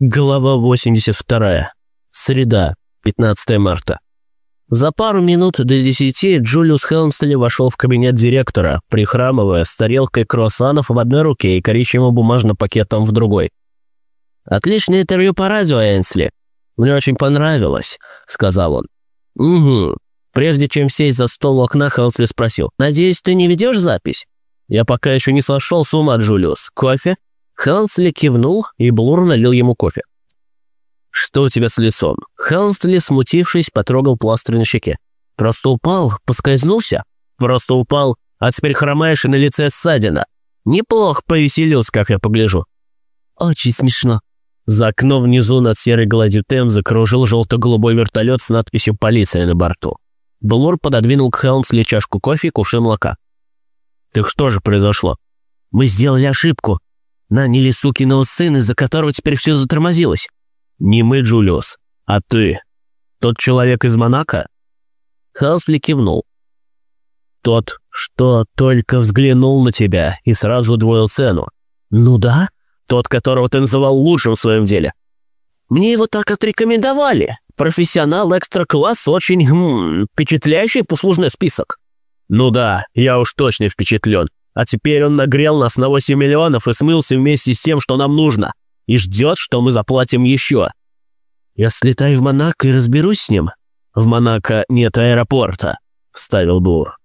Глава 82. Среда, 15 марта. За пару минут до десяти Джулиус Хелмстели вошел в кабинет директора, прихрамывая с тарелкой круассанов в одной руке и коричневым бумажным пакетом в другой. «Отличное интервью по радио, Энсли. Мне очень понравилось», — сказал он. «Угу». Прежде чем сесть за стол у окна, Хелмстли спросил. «Надеюсь, ты не ведешь запись?» «Я пока еще не сошел с ума, Джулиус. Кофе?» Хелмсли кивнул, и Блур налил ему кофе. «Что у тебя с лицом?» Хелмсли, смутившись, потрогал пластырь на щеке. «Просто упал? Поскользнулся?» «Просто упал, а теперь хромаешь и на лице ссадина. Неплохо повеселился, как я погляжу». «Очень смешно». За окном внизу над серой гладью Темзы кружил желто-голубой вертолет с надписью «Полиция» на борту. Блур пододвинул к Хелмсли чашку кофе и кувшин молока. «Так что же произошло?» «Мы сделали ошибку», Наняли сукиного сына, из-за которого теперь все затормозилось. Не мы, Джулиус, а ты. Тот человек из Монако?» Халсли кивнул. «Тот, что только взглянул на тебя и сразу удвоил цену. Ну да, тот, которого ты называл лучшим в своем деле. Мне его так отрекомендовали. Профессионал экстра-класс, очень хм, впечатляющий послужной список. Ну да, я уж точно впечатлен. А теперь он нагрел нас на 8 миллионов и смылся вместе с тем, что нам нужно. И ждет, что мы заплатим еще. Я слетаю в Монако и разберусь с ним. В Монако нет аэропорта, вставил Бур.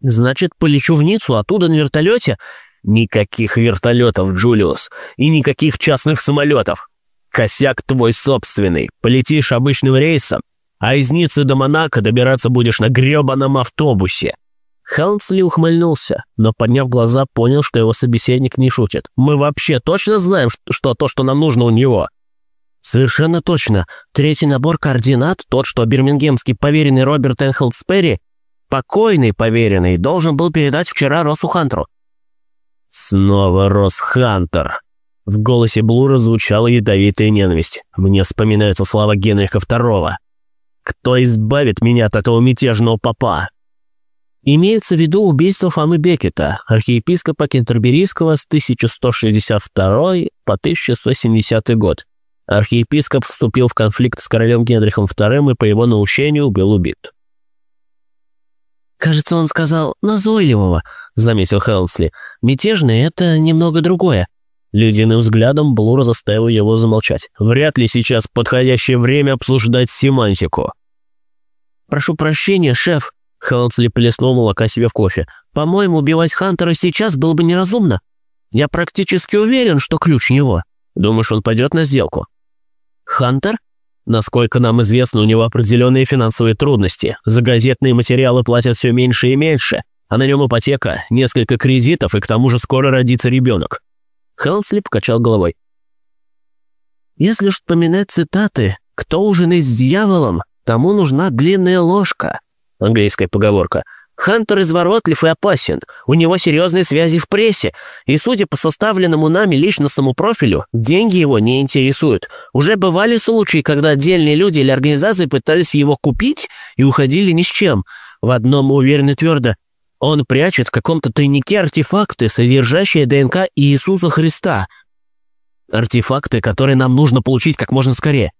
Значит, полечу в Ниццу, оттуда на вертолете? Никаких вертолетов, Джулиус, и никаких частных самолетов. Косяк твой собственный. Полетишь обычным рейсом, а из Ниццы до Монако добираться будешь на гребаном автобусе. Хелмсли ухмыльнулся, но, подняв глаза, понял, что его собеседник не шутит. «Мы вообще точно знаем, что то, что нам нужно у него?» «Совершенно точно. Третий набор координат, тот, что бирмингемский поверенный Роберт Энхелд Сперри, покойный поверенный, должен был передать вчера Росу Хантеру». «Снова Рос Хантер!» В голосе Блура звучала ядовитая ненависть. Мне вспоминаются слова Генриха II. «Кто избавит меня от этого мятежного папа?» Имеется в виду убийство Фомы Бекета, архиепископа Кентерберийского с 1162 по 1170 год. Архиепископ вступил в конфликт с королем Генрихом II и по его наущению был убит. «Кажется, он сказал «назойливого», — заметил Хелмсли. «Мятежный — это немного другое». Ледяным взглядом Блур заставил его замолчать. «Вряд ли сейчас подходящее время обсуждать семантику». «Прошу прощения, шеф», Хелмсли плеснул молока себе в кофе. «По-моему, убивать Хантера сейчас было бы неразумно. Я практически уверен, что ключ него. Думаешь, он пойдет на сделку?» «Хантер?» Насколько нам известно, у него определенные финансовые трудности. За газетные материалы платят все меньше и меньше, а на нем ипотека, несколько кредитов, и к тому же скоро родится ребенок. Хелмсли покачал головой. «Если вспоминать цитаты, кто ужинает с дьяволом, тому нужна длинная ложка английская поговорка. Хантер изворотлив и опасен, у него серьезные связи в прессе, и, судя по составленному нами личностному профилю, деньги его не интересуют. Уже бывали случаи, когда отдельные люди или организации пытались его купить и уходили ни с чем. В одном уверены твердо. Он прячет в каком-то тайнике артефакты, содержащие ДНК Иисуса Христа. Артефакты, которые нам нужно получить как можно скорее.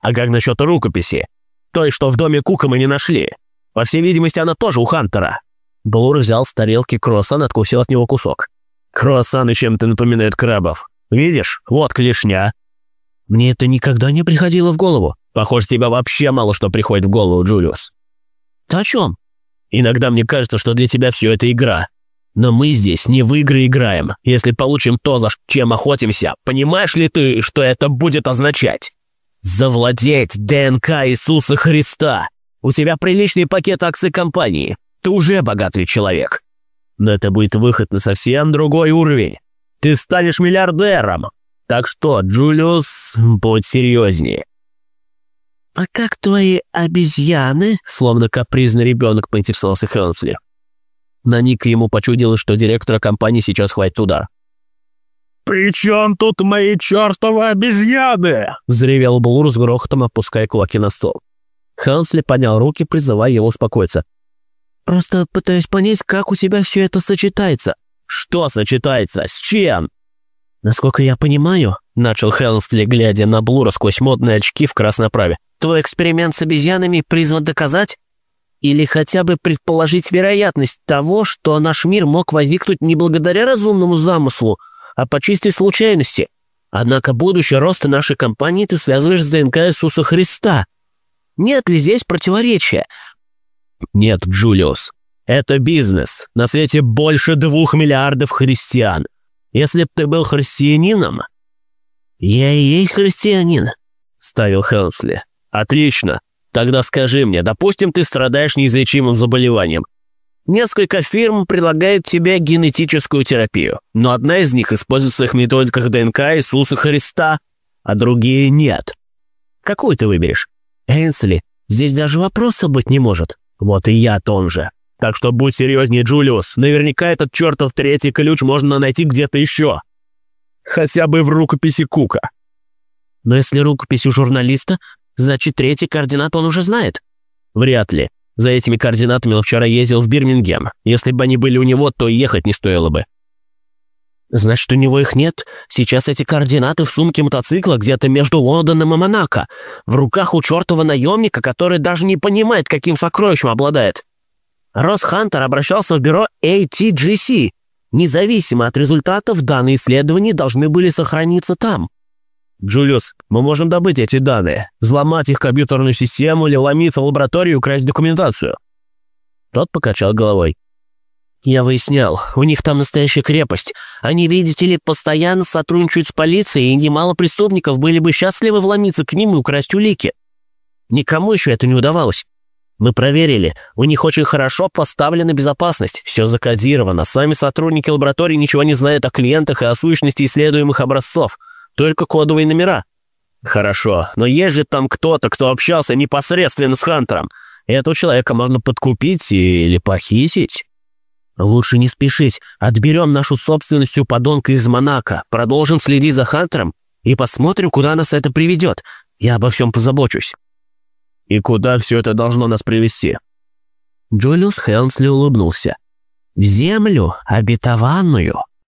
А как насчет рукописи? Той, что в доме Кука мы не нашли. По всей видимости, она тоже у Хантера». Блур взял с тарелки круассан откусил от него кусок. «Круассаны чем-то напоминают крабов. Видишь, вот клешня». «Мне это никогда не приходило в голову. Похоже, тебя вообще мало что приходит в голову, Джулиус». «Ты о чем?» «Иногда мне кажется, что для тебя все это игра. Но мы здесь не в игры играем. Если получим то, за чем охотимся, понимаешь ли ты, что это будет означать?» Завладеть ДНК Иисуса Христа. У тебя приличный пакет акций компании. Ты уже богатый человек. Но это будет выход на совсем другой уровень. Ты станешь миллиардером. Так что, Джулиус, будь серьезнее. «А как твои обезьяны?» Словно капризный ребенок поинтересовался Хелмсли. На Ник ему почудилось, что директора компании сейчас хватит удар. «При чем тут мои чертовы обезьяны?» — взревел Блур с грохотом, опуская кулаки на стол. Хансли поднял руки, призывая его успокоиться. «Просто пытаюсь понять, как у тебя все это сочетается». «Что сочетается? С чем?» «Насколько я понимаю, начал Хелнсли, глядя на Блура сквозь модные очки в красноправе. «Твой эксперимент с обезьянами призван доказать? Или хотя бы предположить вероятность того, что наш мир мог возникнуть не благодаря разумному замыслу, а по чистой случайности? Однако будущее роста нашей компании ты связываешь с ДНК Иисуса Христа. Нет ли здесь противоречия?» «Нет, Джулиус. Это бизнес. На свете больше двух миллиардов христиан. Если б ты был христианином, «Я и есть христианин», — ставил Хелмсли. «Отлично. Тогда скажи мне, допустим, ты страдаешь неизлечимым заболеванием. Несколько фирм предлагают тебе генетическую терапию, но одна из них использует в своих методиках ДНК Иисуса Христа, а другие нет. Какую ты выберешь? Энсли, здесь даже вопроса быть не может. Вот и я том же. Так что будь серьезнее, Джулиус. Наверняка этот чертов третий ключ можно найти где-то еще. Хотя бы в рукописи Кука. Но если рукопись у журналиста, значит, третий координат он уже знает. Вряд ли. За этими координатами он вчера ездил в Бирмингем. Если бы они были у него, то ехать не стоило бы. Значит, у него их нет. Сейчас эти координаты в сумке мотоцикла где-то между Лондоном и Монако. В руках у чертова наемника, который даже не понимает, каким сокровищем обладает. Росс Хантер обращался в бюро ATGC, Независимо от результатов, данные исследования должны были сохраниться там. «Джулиус, мы можем добыть эти данные, взломать их компьютерную систему или ломиться в лабораторию и украсть документацию». Тот покачал головой. «Я выяснял, у них там настоящая крепость. Они, видите ли, постоянно сотрудничают с полицией, и немало преступников были бы счастливы вломиться к ним и украсть улики. Никому еще это не удавалось. Мы проверили, у них очень хорошо поставлена безопасность, все закодировано, сами сотрудники лаборатории ничего не знают о клиентах и о сущности исследуемых образцов, только кодовые номера. Хорошо, но есть же там кто-то, кто общался непосредственно с Хантером. Этого человека можно подкупить или похитить. Лучше не спешить, отберем нашу собственность у подонка из Монако, продолжим следить за Хантером и посмотрим, куда нас это приведет. Я обо всем позабочусь. И куда все это должно нас привести?» Джулиус Хелнсли улыбнулся. «В землю обетованную».